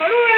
por.